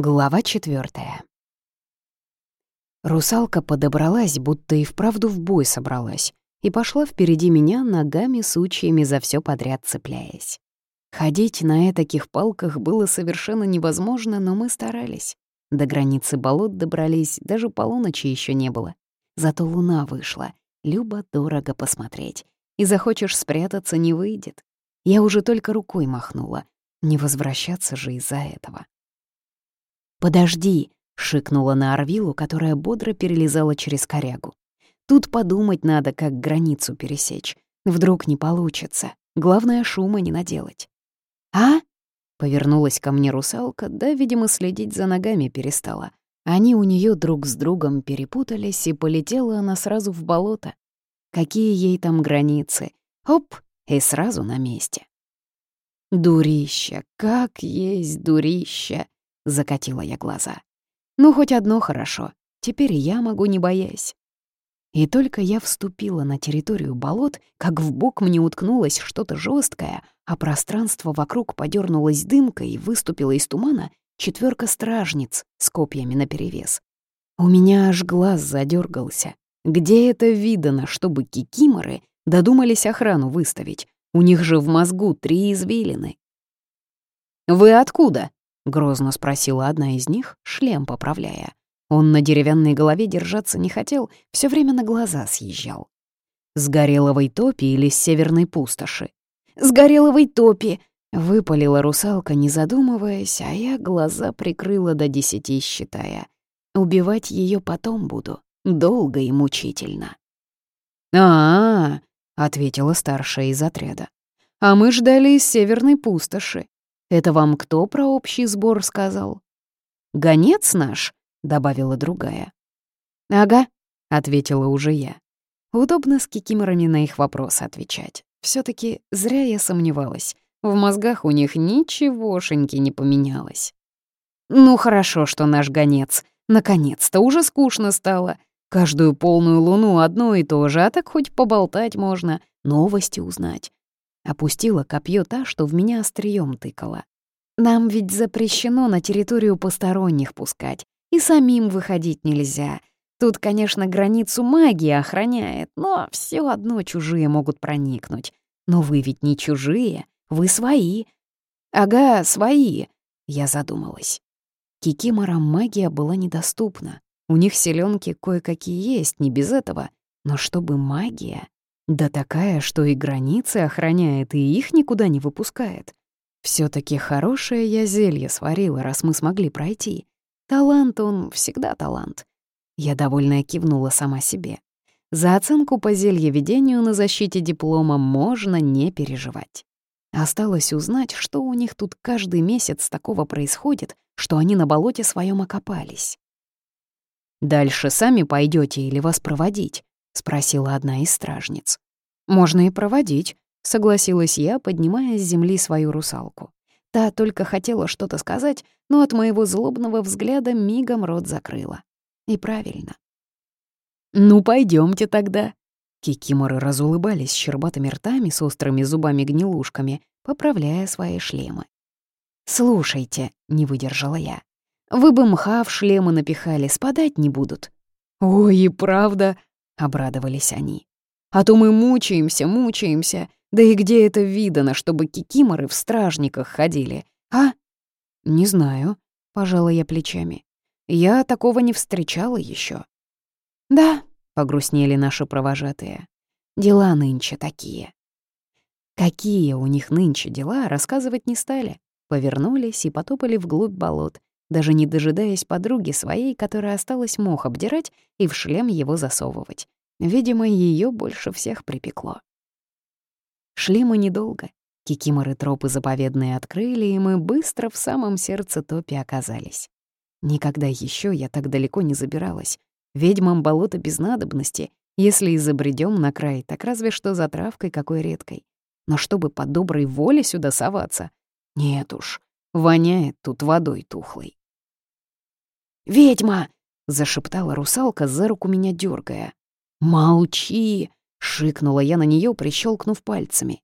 Глава четвертая. Русалка подобралась, будто и вправду в бой собралась, и пошла впереди меня ногами сучьями за все подряд цепляясь. Ходить на этаких палках было совершенно невозможно, но мы старались. До границы болот добрались, даже полуночи еще не было. Зато луна вышла. Любо-дорого посмотреть. И захочешь спрятаться, не выйдет. Я уже только рукой махнула. Не возвращаться же из-за этого. «Подожди!» — шикнула на Орвилу, которая бодро перелезала через корягу. «Тут подумать надо, как границу пересечь. Вдруг не получится. Главное, шума не наделать». «А?» — повернулась ко мне русалка, да, видимо, следить за ногами перестала. Они у нее друг с другом перепутались, и полетела она сразу в болото. Какие ей там границы? Оп, и сразу на месте. «Дурища, как есть дурища!» Закатила я глаза. Ну, хоть одно хорошо. Теперь я могу не боясь. И только я вступила на территорию болот, как в бок мне уткнулось что-то жесткое, а пространство вокруг подернулось дымкой и выступила из тумана четверка стражниц с копьями наперевес. У меня аж глаз задергался. Где это видано, чтобы кикиморы додумались охрану выставить? У них же в мозгу три извилины. «Вы откуда?» Грозно спросила одна из них, шлем поправляя. Он на деревянной голове держаться не хотел, все время на глаза съезжал. «С гореловой топи или с северной пустоши?» «С гореловой топи!» — выпалила русалка, не задумываясь, а я глаза прикрыла до десяти, считая. Убивать ее потом буду, долго и мучительно. «А-а-а!» — ответила старшая из отряда. «А мы ждали из северной пустоши. Это вам кто про общий сбор сказал? Гонец наш, добавила другая. Ага, ответила уже я. Удобно с кикиморами на их вопросы отвечать. все таки зря я сомневалась. В мозгах у них ничегошеньки не поменялось. Ну хорошо, что наш гонец. Наконец-то уже скучно стало. Каждую полную луну одно и то же, а так хоть поболтать можно, новости узнать. Опустила копье та, что в меня острием тыкала. Нам ведь запрещено на территорию посторонних пускать, и самим выходить нельзя. Тут, конечно, границу магии охраняет, но все одно чужие могут проникнуть. Но вы ведь не чужие, вы свои. Ага, свои, я задумалась. Кикиморам магия была недоступна. У них селенки кое-какие есть, не без этого. Но чтобы магия... Да такая, что и границы охраняет, и их никуда не выпускает. все таки хорошее я зелье сварила, раз мы смогли пройти. Талант он всегда талант. Я довольно кивнула сама себе. За оценку по зельеведению на защите диплома можно не переживать. Осталось узнать, что у них тут каждый месяц такого происходит, что они на болоте своем окопались. «Дальше сами пойдете или вас проводить?» — спросила одна из стражниц. «Можно и проводить», — согласилась я, поднимая с земли свою русалку. Та только хотела что-то сказать, но от моего злобного взгляда мигом рот закрыла. И правильно. «Ну, пойдемте тогда». Кикиморы разулыбались щербатыми ртами с острыми зубами-гнилушками, поправляя свои шлемы. «Слушайте», — не выдержала я, — «вы бы мха в шлемы напихали, спадать не будут». «Ой, и правда», обрадовались они. «А то мы мучаемся, мучаемся. Да и где это видано, чтобы кикиморы в стражниках ходили, а?» «Не знаю», — пожала я плечами. «Я такого не встречала еще. «Да», — погрустнели наши провожатые. «Дела нынче такие». Какие у них нынче дела, рассказывать не стали. Повернулись и потопали вглубь болот, даже не дожидаясь подруги своей, которая осталась мох обдирать и в шлем его засовывать. Видимо, ее больше всех припекло. Шли мы недолго. Кикиморы тропы заповедные открыли, и мы быстро в самом сердце топи оказались. Никогда еще я так далеко не забиралась. Ведьмам болото без надобности. Если и на край, так разве что за травкой какой редкой. Но чтобы по доброй воле сюда соваться? Нет уж, воняет тут водой тухлой. «Ведьма!» — зашептала русалка, за руку меня дергая. «Молчи!» — шикнула я на нее, прищелкнув пальцами.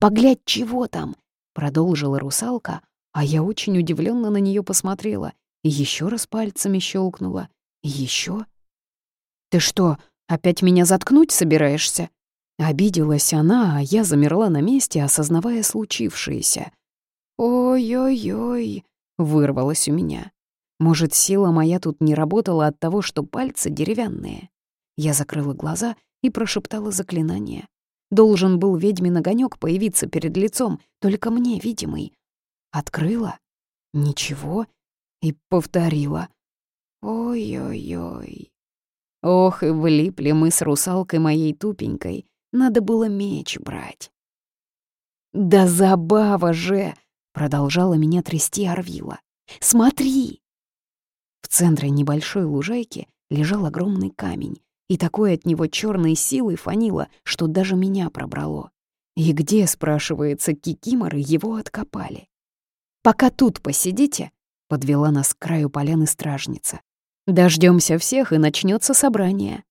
«Поглядь, чего там!» — продолжила русалка, а я очень удивленно на нее посмотрела. и еще раз пальцами щелкнула, еще. «Ты что, опять меня заткнуть собираешься?» Обиделась она, а я замерла на месте, осознавая случившееся. «Ой-ой-ой», — вырвалось у меня. Может, сила моя тут не работала от того, что пальцы деревянные. Я закрыла глаза и прошептала заклинание. Должен был ведьмин огонек появиться перед лицом, только мне видимый. Открыла. Ничего. И повторила. Ой-ой-ой. Ох, и влипли мы с русалкой моей тупенькой. Надо было меч брать. «Да забава же!» — продолжала меня трясти Арвила. «Смотри!» В центре небольшой лужайки лежал огромный камень, и такой от него черной силой фанило, что даже меня пробрало. И где, спрашивается, кикиморы его откопали? «Пока тут посидите», — подвела нас к краю поляны стражница. Дождемся всех, и начнется собрание».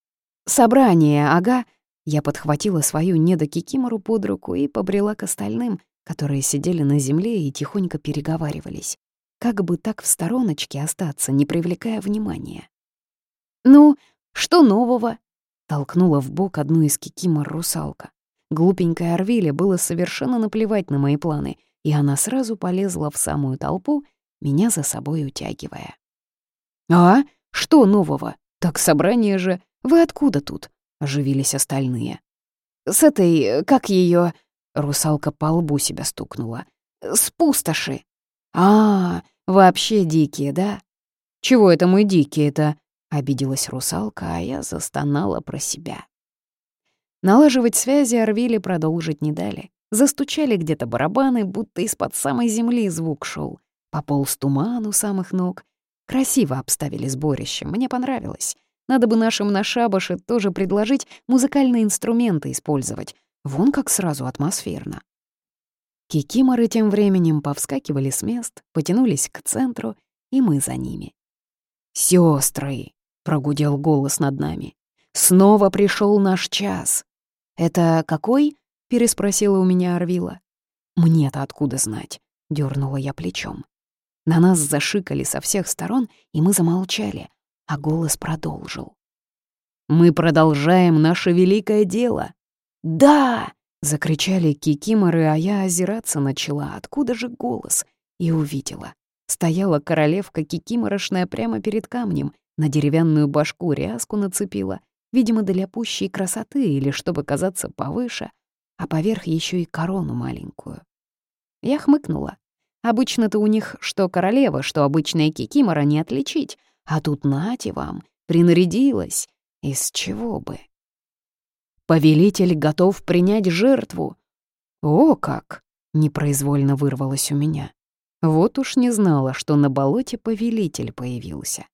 «Собрание, ага», я подхватила свою недокикимору под руку и побрела к остальным, которые сидели на земле и тихонько переговаривались. Как бы так в стороночке остаться, не привлекая внимания. «Ну, что нового?» — толкнула в бок одну из кикимор русалка. Глупенькой Орвиле было совершенно наплевать на мои планы, и она сразу полезла в самую толпу, меня за собой утягивая. «А? Что нового? Так собрание же. Вы откуда тут?» — оживились остальные. «С этой, как ее? Русалка по лбу себя стукнула. «С пустоши». «А, вообще дикие, да?» «Чего это мы дикие-то?» — обиделась русалка, а я застонала про себя. Налаживать связи Орвили продолжить не дали. Застучали где-то барабаны, будто из-под самой земли звук шел. Пополз туман у самых ног. Красиво обставили сборище, мне понравилось. Надо бы нашим на шабаше тоже предложить музыкальные инструменты использовать. Вон как сразу атмосферно. Кикиморы тем временем повскакивали с мест, потянулись к центру, и мы за ними. «Сёстры!» — прогудел голос над нами. «Снова пришел наш час!» «Это какой?» — переспросила у меня Арвила. «Мне-то откуда знать?» — дернула я плечом. На нас зашикали со всех сторон, и мы замолчали, а голос продолжил. «Мы продолжаем наше великое дело!» «Да!» — закричали кикиморы, а я озираться начала, откуда же голос, и увидела. Стояла королевка кикиморошная прямо перед камнем, на деревянную башку ряску нацепила, видимо, для пущей красоты или чтобы казаться повыше, а поверх еще и корону маленькую. Я хмыкнула. Обычно-то у них что королева, что обычная кикимора не отличить, а тут нате вам, принарядилась. Из чего бы? Повелитель готов принять жертву. О, как! Непроизвольно вырвалось у меня. Вот уж не знала, что на болоте повелитель появился.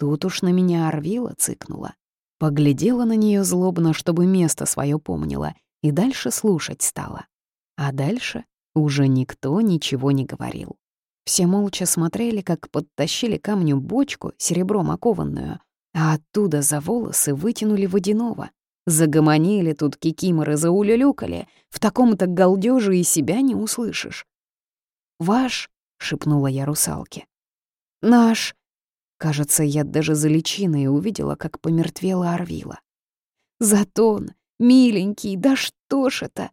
Тут уж на меня Орвила цыкнула. Поглядела на нее злобно, чтобы место свое помнила, и дальше слушать стала. А дальше уже никто ничего не говорил. Все молча смотрели, как подтащили камню бочку, серебром окованную, а оттуда за волосы вытянули водяного. Загомонили тут кикиморы, заулюлюкали. В таком-то галдёже и себя не услышишь. «Ваш?» — шепнула я русалке. «Наш!» Кажется, я даже за личиной увидела, как помертвела Орвила. «Затон! Миленький! Да что ж это!»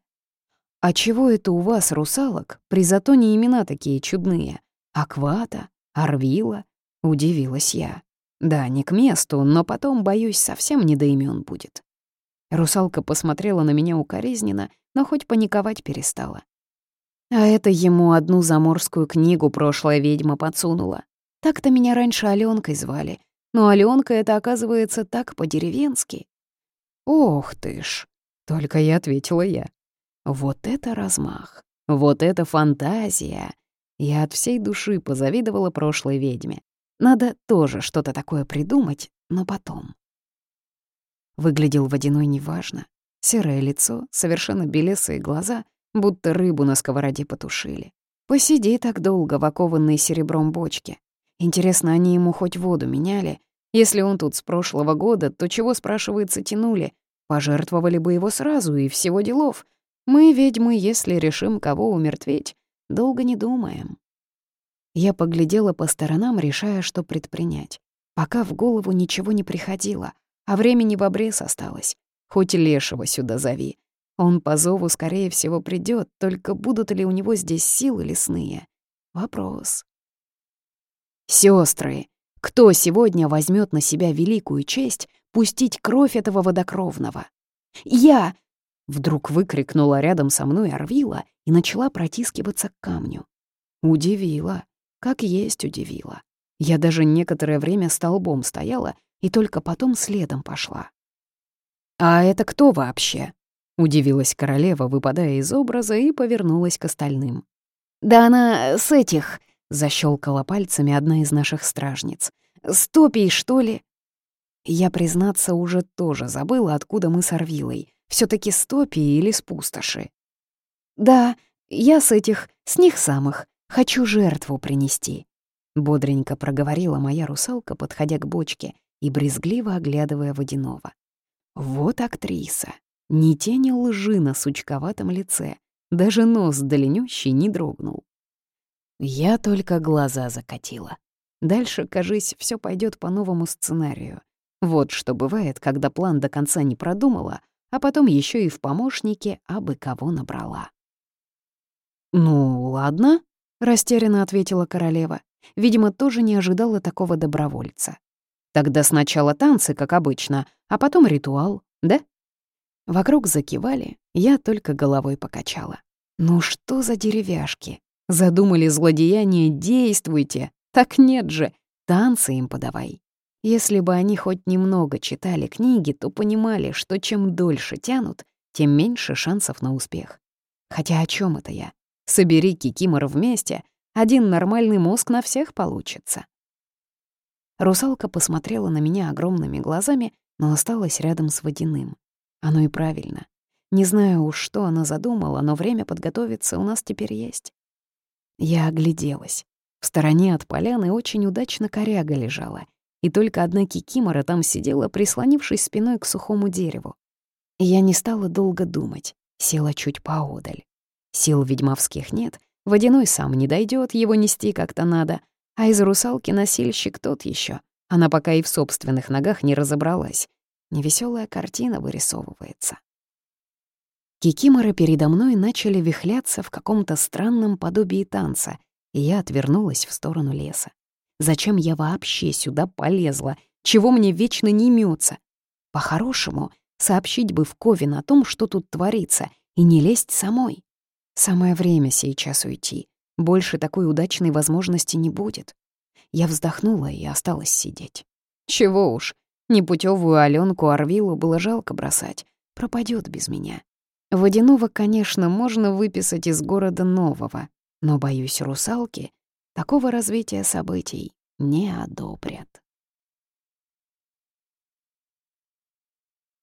«А чего это у вас, русалок, при затоне имена такие чудные? Аквата? Арвила?» — удивилась я. «Да, не к месту, но потом, боюсь, совсем не до имен будет». Русалка посмотрела на меня укоризненно, но хоть паниковать перестала. А это ему одну заморскую книгу прошлая ведьма подсунула. Так-то меня раньше Алёнкой звали, но Алёнка это, оказывается, так по-деревенски. «Ох ты ж!» — только и ответила я. Вот это размах! Вот это фантазия! Я от всей души позавидовала прошлой ведьме. Надо тоже что-то такое придумать, но потом. Выглядел водяной неважно. Серое лицо, совершенно белесые глаза, будто рыбу на сковороде потушили. Посиди так долго в окованной серебром бочке. Интересно, они ему хоть воду меняли? Если он тут с прошлого года, то чего, спрашивается, тянули? Пожертвовали бы его сразу, и всего делов. Мы, ведьмы, если решим кого умертветь, долго не думаем. Я поглядела по сторонам, решая, что предпринять. Пока в голову ничего не приходило, а времени в обрез осталось. Хоть лешего сюда зови. Он по зову, скорее всего, придет, только будут ли у него здесь силы лесные? Вопрос. Сестры, кто сегодня возьмет на себя великую честь пустить кровь этого водокровного? Я! Вдруг выкрикнула рядом со мной Орвила и начала протискиваться к камню. Удивила, как есть удивила. Я даже некоторое время столбом стояла и только потом следом пошла. «А это кто вообще?» — удивилась королева, выпадая из образа, и повернулась к остальным. «Да она с этих...» — защелкала пальцами одна из наших стражниц. «С топий, что ли?» Я, признаться, уже тоже забыла, откуда мы с Орвилой. все таки с или с пустоши. «Да, я с этих, с них самых. Хочу жертву принести», — бодренько проговорила моя русалка, подходя к бочке и брезгливо оглядывая водяного. «Вот актриса. Ни тени лжи на сучковатом лице. Даже нос длиннющий не дрогнул. Я только глаза закатила. Дальше, кажись, все пойдет по новому сценарию. Вот что бывает, когда план до конца не продумала, а потом еще и в помощнике абы кого набрала. «Ну, ладно», — растерянно ответила королева. Видимо, тоже не ожидала такого добровольца. «Тогда сначала танцы, как обычно, а потом ритуал, да?» Вокруг закивали, я только головой покачала. «Ну что за деревяшки? Задумали злодеяние, действуйте! Так нет же, танцы им подавай!» Если бы они хоть немного читали книги, то понимали, что чем дольше тянут, тем меньше шансов на успех. Хотя о чем это я? Собери кикимор вместе, один нормальный мозг на всех получится. Русалка посмотрела на меня огромными глазами, но осталась рядом с водяным. Оно и правильно. Не знаю уж, что она задумала, но время подготовиться у нас теперь есть. Я огляделась. В стороне от поляны очень удачно коряга лежала, и только одна кикимора там сидела, прислонившись спиной к сухому дереву. Я не стала долго думать, села чуть поодаль. Сил ведьмовских нет, водяной сам не дойдет, его нести как-то надо, а из русалки носильщик тот еще. Она пока и в собственных ногах не разобралась, Невеселая картина вырисовывается. Кикиморы передо мной начали вихляться в каком-то странном подобии танца, и я отвернулась в сторону леса. Зачем я вообще сюда полезла? Чего мне вечно не имется? По-хорошему, сообщить бы в Ковен о том, что тут творится, и не лезть самой. Самое время сейчас уйти. Больше такой удачной возможности не будет. Я вздохнула и осталась сидеть. Чего уж, Непутевую Аленку Орвилу было жалко бросать. Пропадет без меня. Водяного, конечно, можно выписать из города нового, но, боюсь, русалки такого развития событий не одобрят.